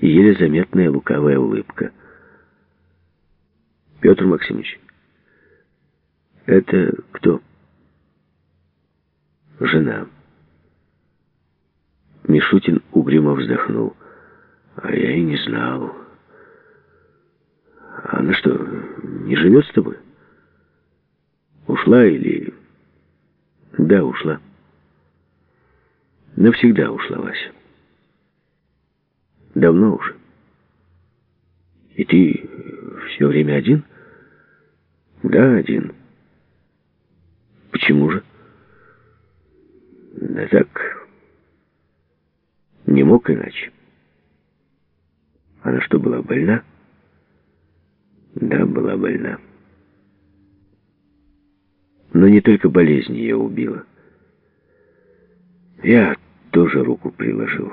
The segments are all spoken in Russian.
и еле заметная лукавая улыбка. «Петр Максимович, это кто?» «Жена». Мишутин угрюмо вздохнул. «А я и не знал. Она что, не живет с тобой? Ушла или...» «Да, ушла. Навсегда ушла Вася. Давно уже. И ты все время один?» «Да, один. Почему же?» «Да так...» Не мог иначе. Она что, была больна? Да, была больна. Но не только болезнь ее убила. Я тоже руку приложил.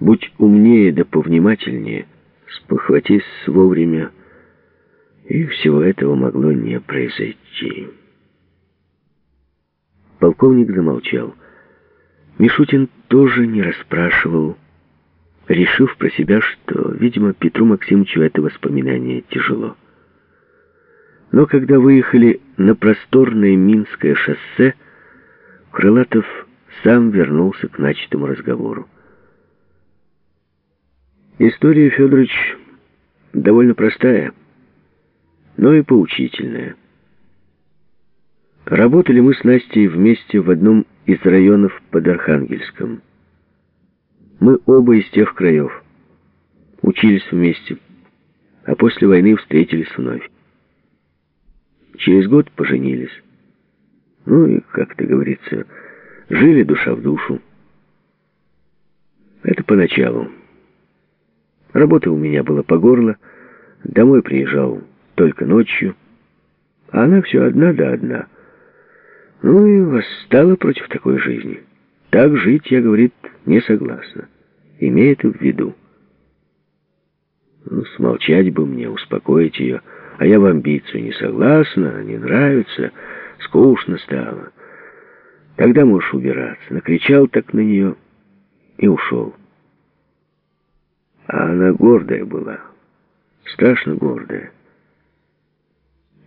Будь умнее да повнимательнее, спохватись вовремя, и всего этого могло не произойти. Полковник замолчал. Мишутин тоже не расспрашивал, решив про себя, что, видимо, Петру Максимовичу это воспоминание тяжело. Но когда выехали на просторное Минское шоссе, Крылатов сам вернулся к начатому разговору. История, Федорович, довольно простая, но и поучительная. Работали мы с Настей вместе в одном из районов под Архангельском. Мы оба из тех краев. Учились вместе, а после войны встретились вновь. Через год поженились. Ну и, как-то говорится, жили душа в душу. Это поначалу. Работа у меня была по горло, домой приезжал только ночью, а она все одна да одна — ну и восстала против такой жизни. Так жить, я, говорит, не согласна. Имея это в виду. Ну, смолчать бы мне, успокоить ее. А я в амбицию не согласна, не нравится, скучно стало. Тогда можешь убираться. Накричал так на нее и ушел. А она гордая была, страшно гордая.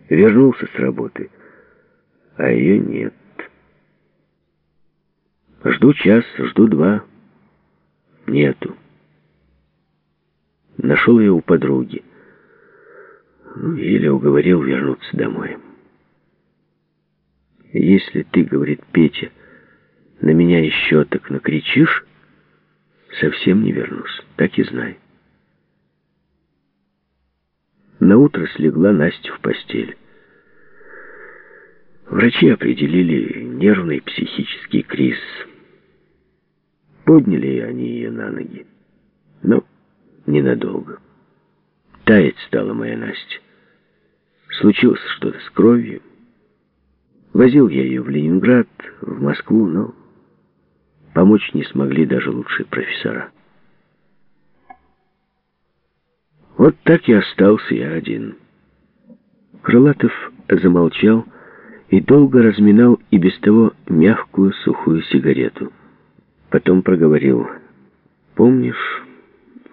Вернулся с работы — а ее нет. Жду час, жду два. Нету. Нашел ее у подруги. Ну, или уговорил вернуться домой. Если ты, говорит Петя, на меня еще так накричишь, совсем не вернусь, так и знай. На утро слегла Настя в постель. Врачи определили нервный психический криз. Подняли они ее на ноги, но ненадолго. Таять стала моя Настя. Случилось что-то с кровью. Возил я ее в Ленинград, в Москву, но помочь не смогли даже лучшие профессора. Вот так и остался я один. Крылатов замолчал, и долго разминал и без того мягкую сухую сигарету. Потом проговорил. «Помнишь,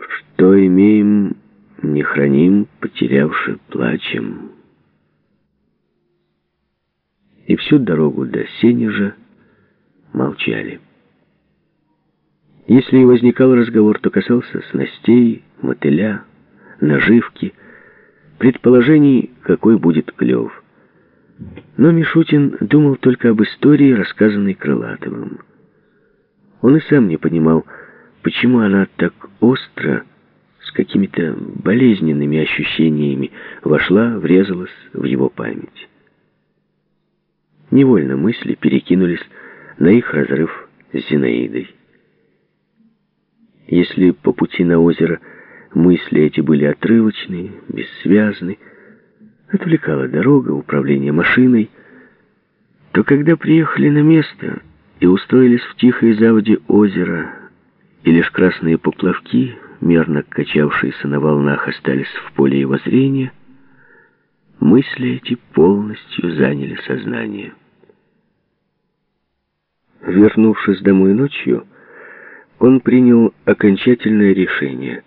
что имеем, не храним, потерявши, плачем?» И всю дорогу до Сенежа молчали. Если и возникал разговор, то касался снастей, мотыля, наживки, предположений, какой будет клев. Но Мишутин думал только об истории, рассказанной Крылатовым. Он и сам не понимал, почему она так остро, с какими-то болезненными ощущениями, вошла, врезалась в его память. Невольно мысли перекинулись на их разрыв с Зинаидой. Если по пути на озеро мысли эти были отрывочные, бессвязны, отвлекала дорога, управление машиной, то когда приехали на место и устроились в тихой заводе озера, и лишь красные поплавки, мерно качавшиеся на волнах, остались в поле его зрения, мысли эти полностью заняли сознание. Вернувшись домой ночью, он принял окончательное решение.